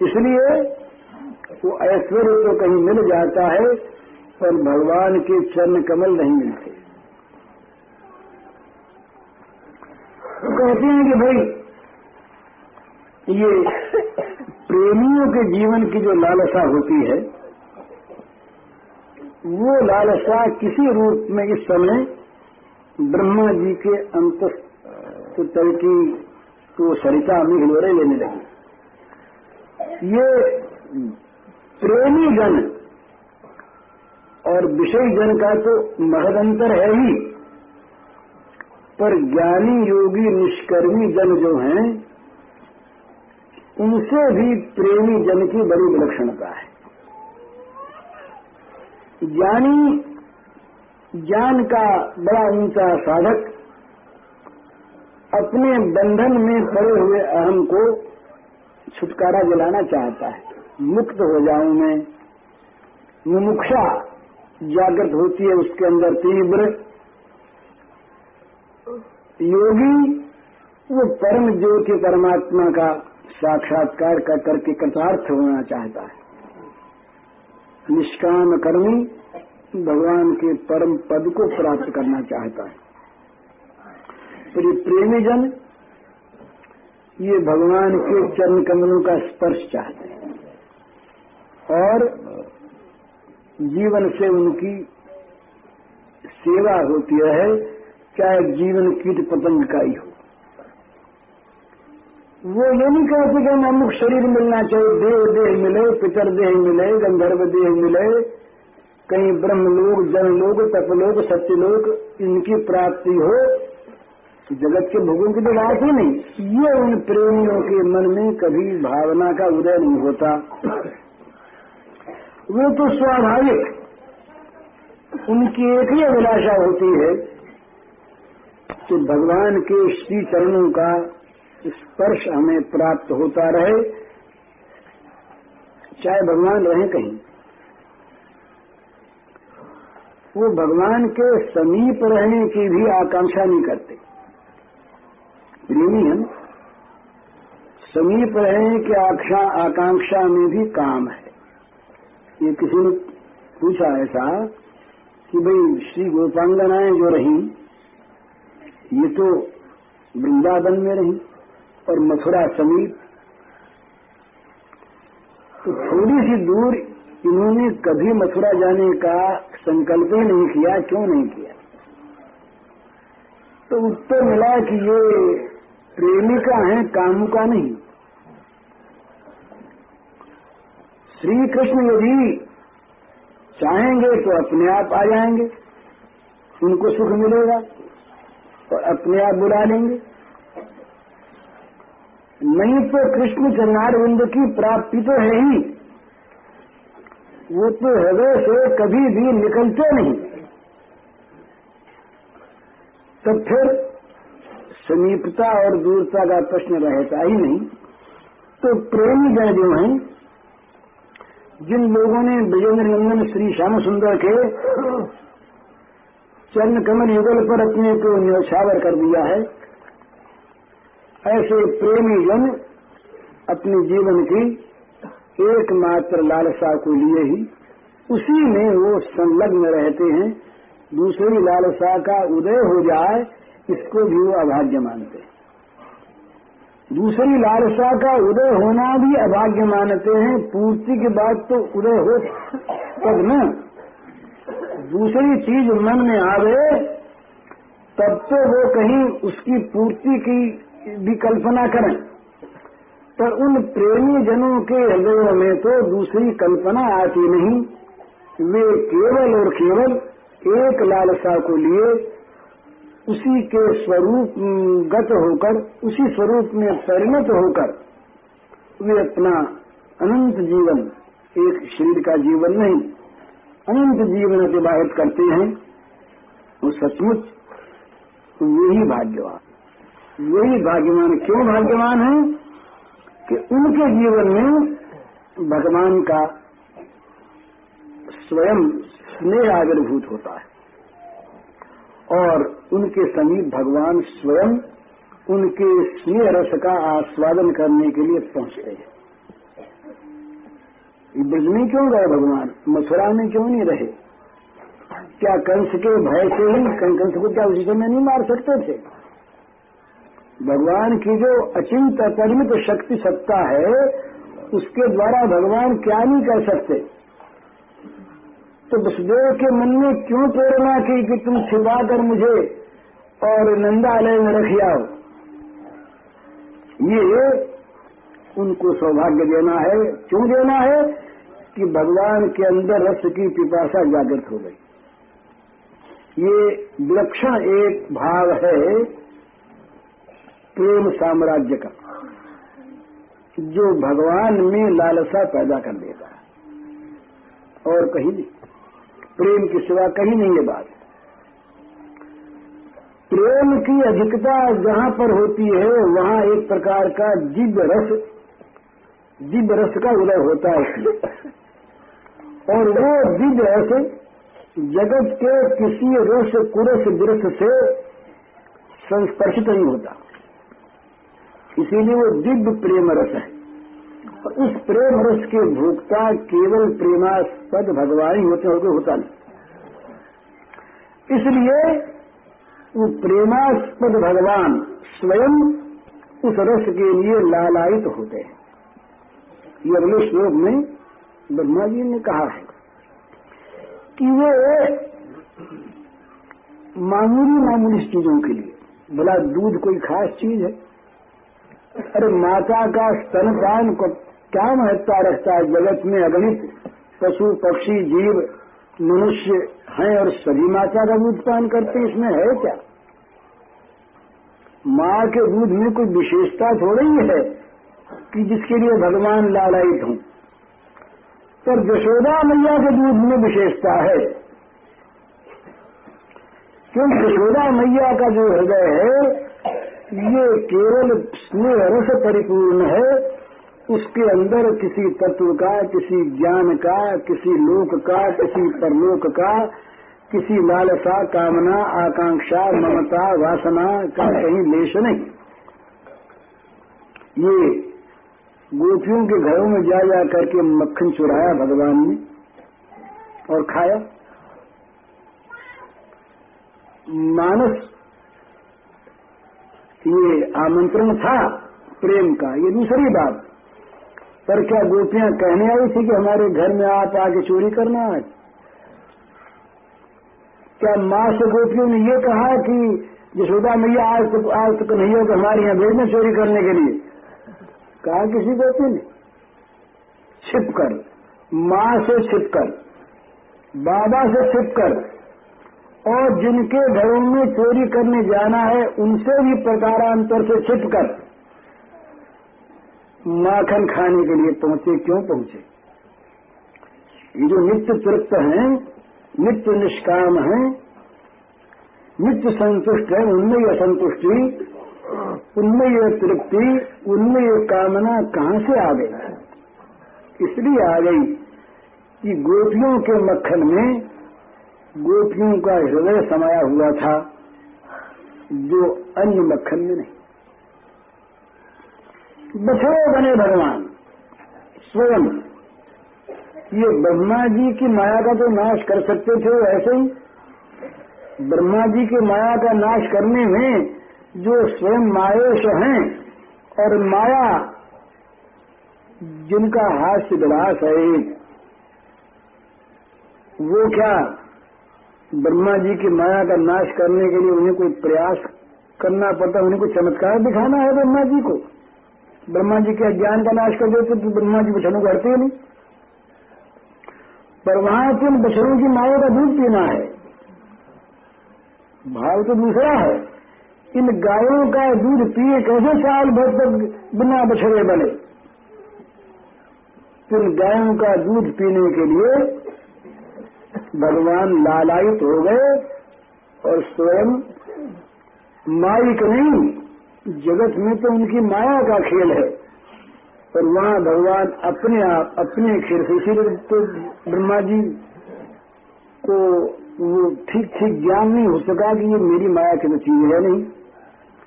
इसलिए वो ऐश्वर्य तो कहीं मिल जाता है, पर भगवान के चरण कमल नहीं मिलते। तो कहते हैं कि भाई, ये प्रेमियों के जीवन की जो लालसा होती है, वो लालसा किसी रूप में इस समय ब्रह्मा जी के अंत तल की तो सरिता अभी हिलोरे लेने लगी। ये प्रेमी जन और विषय जन का तो महदंतर है ही, पर ज्ञानी योगी निष्कर्मी जन जो हैं, उनसे भी प्रेमी जन की बड़ी विलक्षणता है। ज्ञानी ज्ञान का बड़ा ऊँचा साधक अपने बंधन में पड़े हुए अहम को छुटकारा दिलाना चाहता है। मुक्त हो जाऊँ मैं। मुमुक्षा जागृत होती है उसके अंदर तीव्र। योगी, वो परम ज्योति परमात्मा का साक्षात्कार कर करके कृतार्थ होना चाहता है। निष्काम कर्मी भगवान के परम पद को प्राप्त करना चाहता है। तो प्रेमी जन ये भगवान के चरण कमलों का स्पर्श चाहते हैं। और जीवन से उनकी सेवा होती है, चाहे जीवन कीट पतंग का ही हो। वो ये नहीं कहते कि हमें शरीर मिलना चाहिए देव देह मिले, पितर देह मिले, गंधर्व देह मिले। कहीं ब्रह्म लोग, जन लोग, तप लोग, सत्य लोग, इनकी प्राप्ति हो जगत के भोगों की तो बात ही नहीं। ये उन प्रेमियों के मन में कभी भावना का उदय नहीं होता। वो तो स्वाभाविक। उनकी एक ही अभिलाषा होती है कि भगवान के श्री चरणों का स्पर्श हमें प्राप्त होता रहे, चाहे भगवान रहे कहीं। वो भगवान के समीप रहने की भी आकांक्षा नहीं करते। प्रेमी समीप रहने की आकांक्षा में भी काम है। ये किसी ने पूछा ऐसा कि भाई श्री गोपांगनाएँ जो रही, ये तो वृंदावन में रही और मथुरा समीप। तो थोड़ी सी दूर इन्होंने कभी मथुरा जाने का संकल्प ही नहीं किया, क्यों नहीं किया? तो उत्तर मिला कि ये प्रेमिका है कामुका नहीं। श्री कृष्ण यदि चाहेंगे तो अपने आप आ जाएँगे। उनको सुख मिलेगा और अपने आप बुला लेंगे। नहीं तो कृष्ण चरणारविंद की प्राप्ति तो है ही। वो तो हृदय से कभी भी निकलते नहीं। तब फिर समीपता और दूरता का प्रश्न रहता ही नहीं। तो प्रेमी जन जो हैं जिन लोगों ने विजेंद्र नंदन श्री श्याम सुंदर के चरण कमल युगल पर अपने को न्यौछावर कर दिया है, ऐसे प्रेमी जन अपने जीवन की एकमात्र लालसा को लिए ही उसी में वो संलग्न रहते हैं। दूसरी लालसा का उदय हो जाए इसको भी वो अभाग्य मानते हैं। दूसरी लालसा का उदय होना भी अभाग्य मानते हैं। पूर्ति के बाद तो उदय हो तब न। दूसरी चीज़ मन में आवे, तब तो वो कहीं उसकी पूर्ति की भी कल्पना करें। पर उन प्रेमी जनों के हृदय में तो दूसरी कल्पना आती नहीं। वे केवल और केवल एक लालसा को लिए उसी के स्वरूप गत होकर, उसी स्वरूप में परिणत होकर, वे अपना अनंत जीवन, एक शरीर का जीवन नहीं, अनंत जीवन अतिवाहित करते हैं, वो सचमुच वही भाग्यवान। वही भाग्यवान क्यों भाग्यवान है? कि उनके जीवन में भगवान का स्वयं स्नेह आविर्भूत होता है। और उनके समीप भगवान स्वयं उनके स्नेह रस का आस्वादन करने के लिए पहुँचते हैं। ब्रज में क्यों गए भगवान? मथुरा में क्यों नहीं रहे? क्या कंस के भय से ही कंस को क्या उसी समय नहीं मार सकते थे? भगवान की जो अचिंत अपरिमित शक्ति सत्ता है, उसके द्वारा भगवान क्या नहीं कर सकते? तो वसुदेव के मन में क्यों प्रेरणा की कि तुम छिपा कर मुझे और नंदालय में रख आओ ये उनको सौभाग्य देना है। क्यों देना है? कि भगवान के अंदर रस की पिपासा जागृत हो गई। ये विलक्षण एक भाव है प्रेम साम्राज्य का, जो भगवान में लालसा पैदा कर है और कहीं नहीं। प्रेम की सिवा कहीं नहीं ये बात। प्रेम की अधिकता जहाँ पर होती है, वहाँ एक प्रकार का दिव्य रस दिव्य रस का उदय होता है। और वो दिव्य रस जगत के किसी रस, कुरस, विरस से संस्पर्शित नहीं होता। इसीलिए वो दिव्य प्रेम रस है। उस प्रेम रस के भोक्ता केवल प्रेमास्पद भगवान ही होते होकर होता नहीं। इसलिए वो प्रेमास्पद भगवान स्वयं उस रस के लिए लालायित होते हैं। ये अगले श्लोक में ब्रह्मा जी ने कहा है कि वे मामूली मामूली चीज़ों के लिए, भला दूध कोई खास चीज़ है? अरे माता का स्तनपान क्या महत्ता रखता है? जगत में अगणित पशु, पक्षी, जीव, मनुष्य हैं और सभी माता का दूध पान करते इसमें है क्या? माँ के दूध में कोई विशेषता थोड़ी है कि जिसके लिए भगवान लालायित हों। पर यशोदा मैया के दूध में विशेषता है। क्योंकि यशोदा मैया का जो हृदय है, ये केवल स्नेह रस परिपूर्ण है उसके अंदर किसी तत्व का, किसी ज्ञान का, किसी लोक का, किसी परलोक का, किसी लालसा, कामना, आकांक्षा, ममता, वासना का कहीं लेश नहीं। ये गोपियों के घरों में जा जा करके मक्खन चुराया भगवान ने और खाया। मानस, ये आमंत्रण था प्रेम का, ये दूसरी बात। पर क्या गोपियाँ कहने आई थी कि हमारे घर में आप आके चोरी करना है? क्या माँ से गोपियों ने ये कहा कि यशोदा मैया आज तो आज तो कन्हैया को हमारे यहाँ भेजना चोरी करने के लिए? कहा किसी गोपी ने? छिपकर माँ से छिपकर बाबा से छिपकर और जिनके घरों में चोरी करने जाना है, उनसे भी प्रकारांतर से छिपकर माखन खाने के लिए पहुँचे, क्यों पहुँचे? ये जो नित्य तृप्त हैं, नित्य निष्काम हैं, नित्य संतुष्ट है, उनमें यह संतुष्टि, उनमें यह तृप्ति, उनमें यह कामना कहाँ से आ गई? इसलिए आ गई कि गोपियों के मक्खन में गोपियों का हृदय समाया हुआ था, जो अन्य मक्खन में नहीं। बछड़े बने भगवान। स्वयं। ये ब्रह्मा जी की माया का तो नाश कर सकते थे ऐसे ही। ब्रह्मा जी की माया का नाश करने में जो स्वयं मायेश हैं और माया जिनका हास्य विलास है वो क्या ब्रह्मा जी की माया का नाश करने के लिए उन्हें कोई प्रयास करना पड़ता, उन्हें कोई चमत्कार दिखाना है ब्रह्मा जी को? ब्रह्मा जी के अज्ञान का नाश कर देते तो ब्रह्मा जी बछड़ों को हटते नहीं। पर वहाँ तुम बछड़ों की माया का दूध पीना है। भाव तो दूसरा है, इन गायों का दूध पिए कैसे साल भर तक बिना बछड़े बने? इन गायों का दूध पीने के लिए भगवान लालायित हो गए और स्वयं माइक नहीं। जगत में तो उनकी माया का खेल है। और वहाँ भगवान अपने आप अपने खेल से इसीलिए तो ब्रह्मा जी को वो ठीक ठीक ज्ञान नहीं हो सका कि ये मेरी माया की तो चीज़ है नहीं।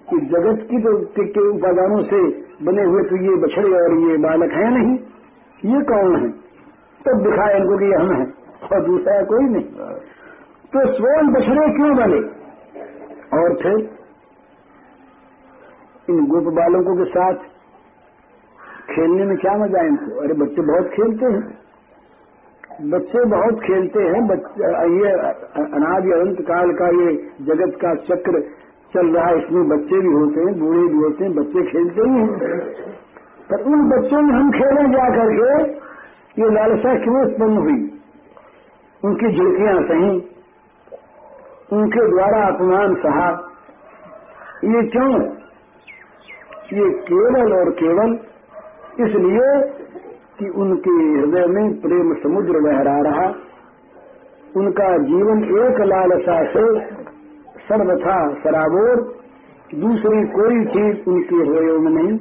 कि जगत की तो के, उपादानों से बने हुए तो ये बछड़े और ये बालक है नहीं। ये कौन है? तब दिखाए इनको कि हम हैं और दूसरा कोई नहीं। तो स्वयं बछड़े क्यों बने? और फिर इन गोप बालकों के साथ खेलने में क्या मज़ा है इनको? अरे बच्चे बहुत खेलते हैं। बच्चे बहुत खेलते हैं। ये अनाज अनंत काल का ये जगत का चक्र चल रहा है। इसमें बच्चे भी होते हैं, बूढ़े भी होते हैं, बच्चे खेलते ही हैं। पर उन बच्चों में हम खेले जा करके ये लालसा क्यों उत्पन्न हुई? उनकी झिड़कियाँ सही, उनके द्वारा अपमान सहा। ये क्यों? ये केवल और केवल इसलिए कि उनके हृदय में प्रेम समुद्र लहरा रहा। उनका जीवन एक लालसा से सर्वथा सराबोर। दूसरी कोई चीज़ उनके हृदय में नहीं।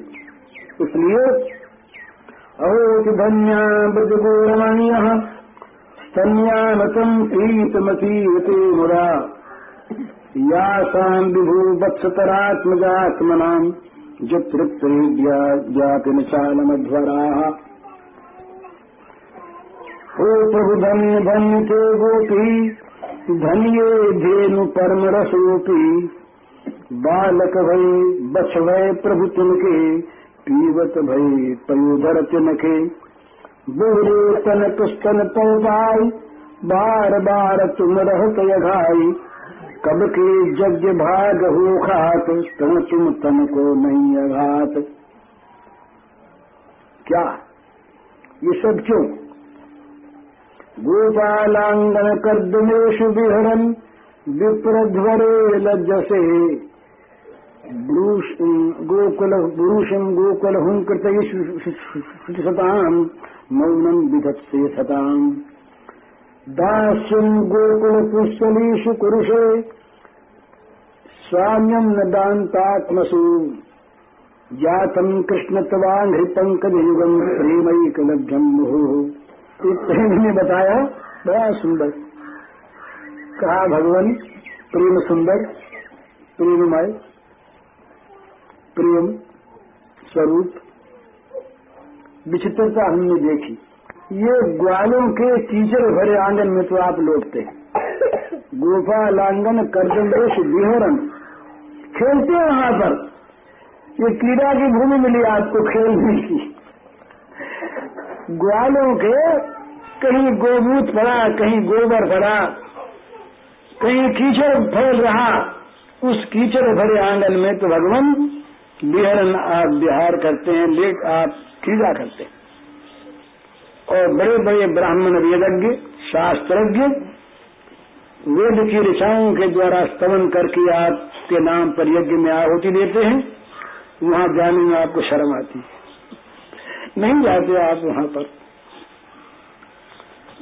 इसलिए अहोति धन्या ब्रजगोरमणीय स्तन्यामतम प्रीतमतीवते मुरा यासाम विभू वत्सतरात्मजात्मनाम जतृप्तृज्ञाति निशालमध्वराः ओ प्रभु धन्य के गोपी, धन्ये धेनु परम रसोपी बालक भई बछ भय प्रभु तुमके पीवत भई पयोधर तिनके। बोरे तन पुस्तन पौपाई बार बार तुम रहत यघाई। कब के यज्ञ भाग हो खात, तन तुम तन को नहीं अघात। क्या? ये सब क्यों? गोपालांगन कर्दमेश विहरन विप्रध्वरे लज्जसे। गोकुल ब्रूषम गोकुल हुं सताम मौनम विधत्से सताम दास्यम् गोकुलपुष्पलीषु कुरुषे स्वाम्यम् न जातम् कृष्णत्वाघ्रिपङ्कजयुगम् प्रेमैकलभ्यम् मुहुः प्रेम ने बताया, बड़ा सुंदर। कहा भगवान, प्रेम सुंदर, प्रेममय, प्रेम स्वरूप। विचित्रता हमने देखी। ये ग्वालों के कीचड़ भरे आँगन में तो आप लोग थे गोपा लांगन कर्जमेश विहरन खेलते हैं वहाँ पर। ये क्रीड़ा की भूमि मिली आपको खेलने की। ग्वालों के कहीं गोमूत पड़ा कहीं गोबर पड़ा कहीं कीचड़ फैल रहा, उस कीचड़ भरे आँगन में तो भगवान विहरण आप बिहार करते हैं, लेक आप क्रीड़ा करते हैं। और बड़े बड़े ब्राह्मण वेदज्ञ, शास्त्रज्ञ, वेद की ऋषाओं के द्वारा स्तवन करके आपके नाम पर यज्ञ में आहुति देते हैं, वहाँ जाने में आपको शर्म आती है। नहीं जाते आप वहाँ पर।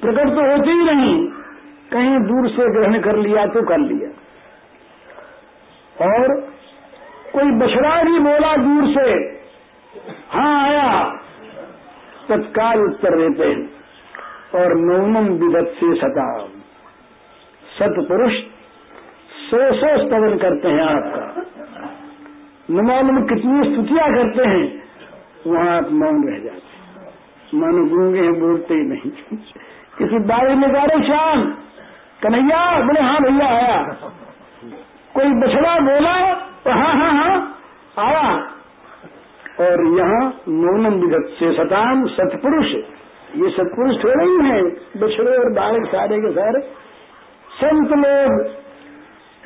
प्रकट तो होते ही नहीं। कहीं दूर से ग्रहण कर लिया तो कर लिया। और कोई बछड़ा भी बोला दूर से हाँ आया। तत्काल उत्तर देते हैं। और नौमम विदत से सता सतपुरुष सो सो स्तवन करते हैं आपका। न मालूम कितनी स्तुतियाँ करते हैं, वहाँ आप मौन रह जाते हैं। मानो गूँगे हैं, बोलते ही नहीं। किसी बारे में जा रहे शाम कन्हैया? बोले हाँ भैया, आया। कोई बछड़ा बोला तो हाँ हाँ हाँ आया। और यहाँ मौनम विगत से सताम सतपुरुष। ये सतपुरुष थोड़े ही हैं, बछड़े और बालक सारे के सारे। संत लोग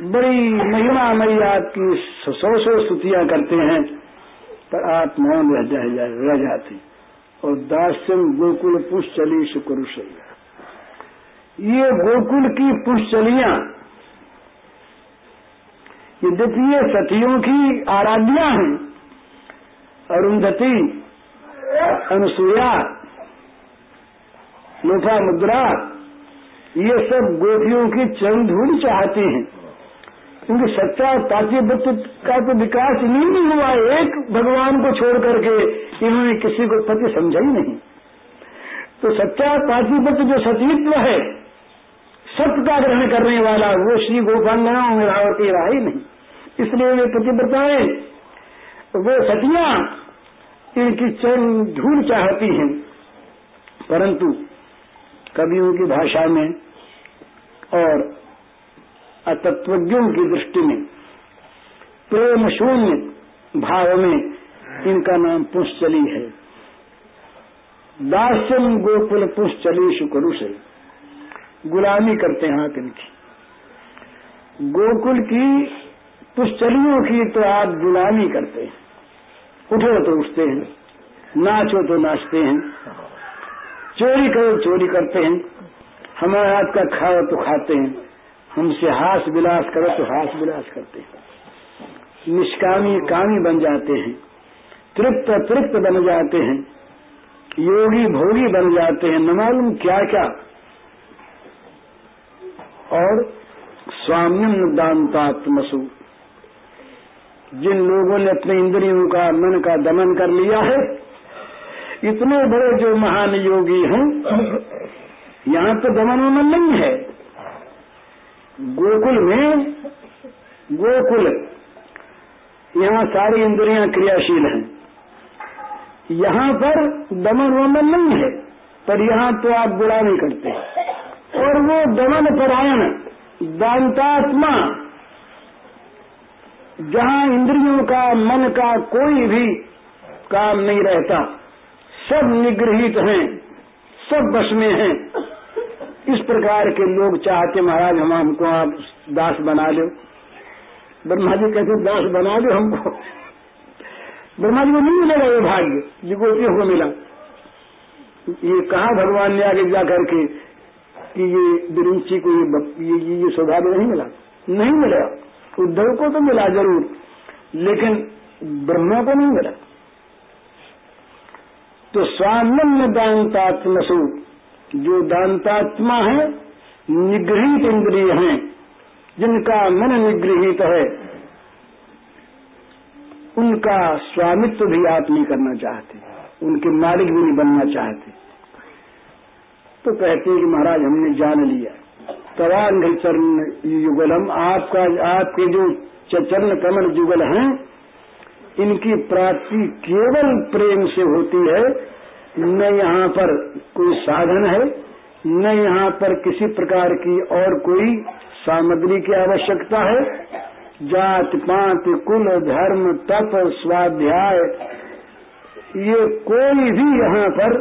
बड़ी महिमा मई आपकी सौ सौ स्तुतियाँ करते हैं पर आप मौन रह जा, रह जाते। और दास्यम गोकुल पुष्चली सुकुरुष ये गोकुल की पुष्चलियाँ ये द्वितीय सतियों की आराध्या हैं। अरुंधति अनुसुया लोफा मुद्रा ये सब गोपियों की चरण धूल चाहती हैं। क्योंकि सच्चा तात्व्य का तो विकास नहीं, नहीं हुआ एक भगवान को छोड़ करके इन्होंने किसी को पति समझा ही नहीं। तो सच्चा तात्व्य जो सतीत्व है सत्य का ग्रहण करने वाला वो श्री में और के रहा ही नहीं। इसलिए वे पतिव्रताएँ वो सतियाँ इनकी चरण धूल चाहती हैं परंतु कवियों की भाषा में और अतत्वज्ञों की दृष्टि में, प्रेम शून्य भाव में इनका नाम पुष्चली है। दास्यम गोकुल पुष्चली शुक्रु से गुलामी करते हैं आप इनकी। गोकुल की पुष्चलियों की तो आप गुलामी करते हैं। उठो तो उठते हैं, नाचो तो नाचते हैं, चोरी करो चोरी करते हैं, हमारे हाथ का खाओ तो खाते हैं। हमसे हास विलास करो तो हास विलास करते हैं। निष्कामी कामी बन जाते हैं। तृप्त तृप्त बन जाते हैं। योगी भोगी बन जाते हैं। न मालूम क्या क्या और स्वाम्यम दानतात्मसु। जिन लोगों ने अपने इंद्रियों का, मन का दमन कर लिया है, इतने बड़े जो महान योगी हैं, यहाँ तो दमन वमन नहीं है। गोकुल में, गोकुल। यहाँ सारी इंद्रियाँ क्रियाशील हैं। यहाँ पर दमन वमन नहीं है, पर यहाँ तो आप बुरा नहीं करते। और वो दमन परायण, दांतात्मा, जहाँ इंद्रियों का, मन का कोई भी काम नहीं रहता, सब निगृहित हैं, सब बस में हैं। इस प्रकार के लोग चाहते महाराज हम हमको आप दास बना लो ब्रह्मा जी कहते दास बना दो हमको। ब्रह्मा जी को नहीं मिलेगा ये भाग्य जिसको को मिला। ये कहा भगवान ने आगे जा करके कि ये बिरुचि को ये ये, ये सौभाग्य नहीं मिला? नहीं मिला। उद्धव को तो मिला ज़रूर लेकिन ब्रह्मा को नहीं मिला। तो स्वानंद दांतात्मसु जो दांतात्मा है, निगृहित इंद्रिय हैं, जिनका मन निगृहित है, उनका स्वामित्व भी आप नहीं करना चाहते, उनके मालिक भी नहीं बनना चाहते। तो कहते हैं कि महाराज, हमने जान लिया। तवांग चरण युगल हम आपका, आपके जो चरण कमल युगल हैं, इनकी प्राप्ति केवल प्रेम से होती है न यहाँ पर कोई साधन है, न यहाँ पर किसी प्रकार की और कोई सामग्री की आवश्यकता है। जात, पात, कुल, धर्म, तप, स्वाध्याय, ये कोई भी यहाँ पर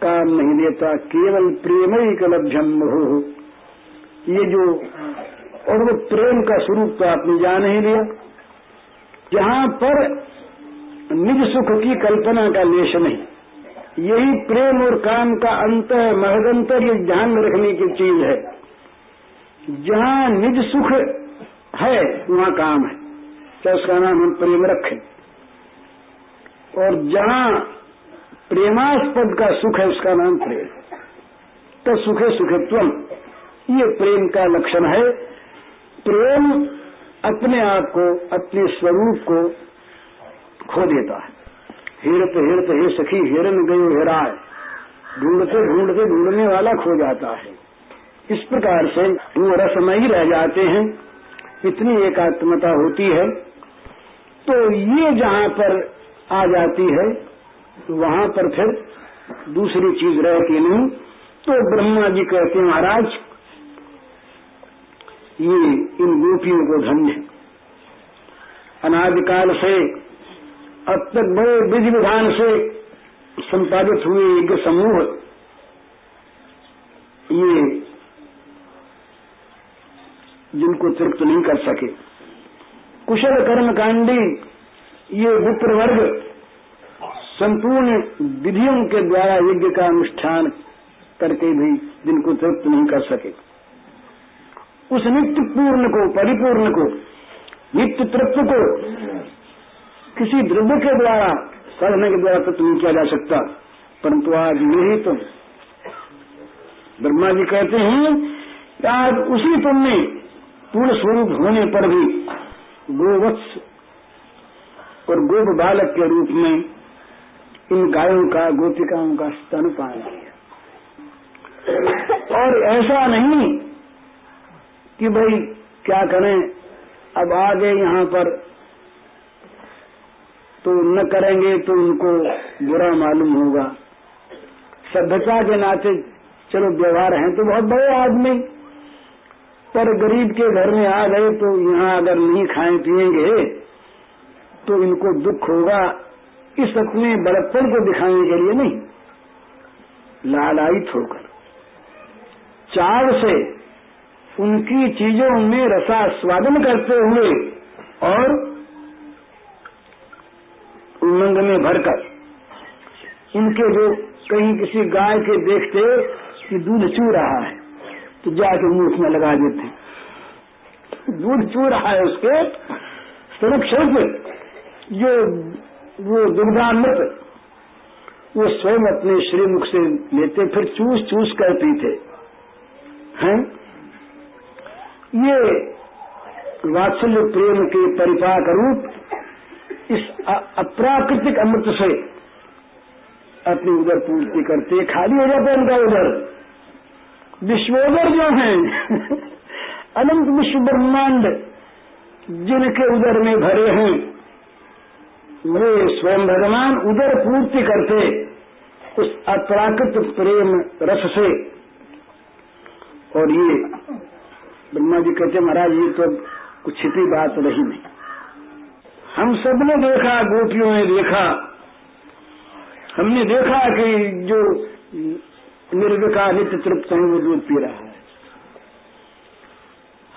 काम नहीं लेता केवल प्रेम ही कलभ्यम हो ये जो, और वो प्रेम का स्वरूप तो आपने जान ही लिया। जहाँ पर निज सुख की कल्पना का लेश नहीं यही प्रेम और काम का अंत महदंतर ये ध्यान में रखने की चीज़ है। जहाँ निज सुख है, वहाँ काम है। तो उसका नाम हम प्रेम रखें। और जहाँ प्रेमास्पद का सुख है, उसका नाम प्रेम। तो सुखे सुखत्वम, ये प्रेम का लक्षण है। प्रेम अपने आप को, अपने स्वरूप को खो देता है। हिरत हिरत हे सखी, हिरन गयो हिराय। ढूंढते ढूंढते, ढूँढने वाला खो जाता है। इस प्रकार से वो रसमयी रह जाते हैं। इतनी एकात्मता होती है। तो ये जहाँ पर आ जाती है वहाँ पर फिर दूसरी चीज़ रहती नहीं। तो ब्रह्मा जी कहते हैं, महाराज, ये इन गोपियों को धन्य अनादिकाल से अब तक बड़े विधि विधान से संपादित हुए एक समूह ये जिनको तृप्त नहीं कर सके। कुशल कर्मकांडी ये विप्र वर्ग संपूर्ण विधियों के द्वारा यज्ञ का अनुष्ठान करके भी जिनको तृप्त नहीं कर सके। उस नित्य पूर्ण को, परिपूर्ण को, नित्य तृप्त को किसी द्रव्य के द्वारा, साधना के द्वारा तत्व नहीं किया जा सकता। परंतु आज यही तुम। ब्रह्मा जी कहते हैं कि आज उसी तुम में पूर्ण स्वरूप होने पर भी गोवत्स और गोप बालक के रूप में इन गायों का, गोपिकाओं का स्तन पान किया और ऐसा नहीं कि भाई क्या करें, अब आ गए यहाँ पर तो न करेंगे तो उनको बुरा मालूम होगा। सभ्यता के नाते चलो व्यवहार है तो बहुत बड़े आदमी, पर गरीब के घर में आ गए तो यहाँ अगर नहीं खाए पिएँगे तो इनको दुख होगा। इस अपने बड़प्पन को दिखाने के लिए नहीं, लालायित होकर। चाव से उनकी चीज़ों में रसा रसास्वादन करते हुए और उमंग में भरकर। इनके जो कहीं किसी गाय के देखते कि दूध चू रहा है तो जाके मुँह में लगा देते। दूध चू रहा है उसके सुरक्षित जो वो दुर्गामृत वो स्वयं अपने श्रीमुख से लेते, फिर चूस चूस कर पीते। हैं? ये वात्सल्य प्रेम के परिपाक रूप इस अप्राकृतिक अमृत से अपनी उधर पूर्ति करते, खाली हो जाता है उनका उधर। विश्वोदर जो है, अनंत विश्व ब्रह्मांड जिनके उदर में भरे हैं, वे स्वयं भगवान उदर पूर्ति करते, उस अपराकृत प्रेम रस से। और ये ब्रह्मा जी कहते महाराज, ये तो कुछ छिपी बात रही नहीं। हम सबने देखा, गोपियों ने देखा। हमने देखा कि जो निर्विका नित्य तृप्त है, वो दूध पी रहा है।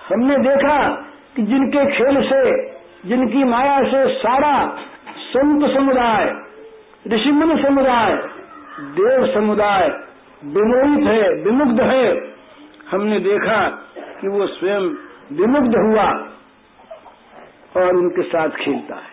हमने देखा कि जिनके खेल से, जिनकी माया से सारा संत समुदाय, ऋषिमन समुदाय, देव समुदाय विमोहित है, विमुग्ध है। हमने देखा कि वो स्वयं विमुग्ध हुआ। और उनके साथ खेलता है।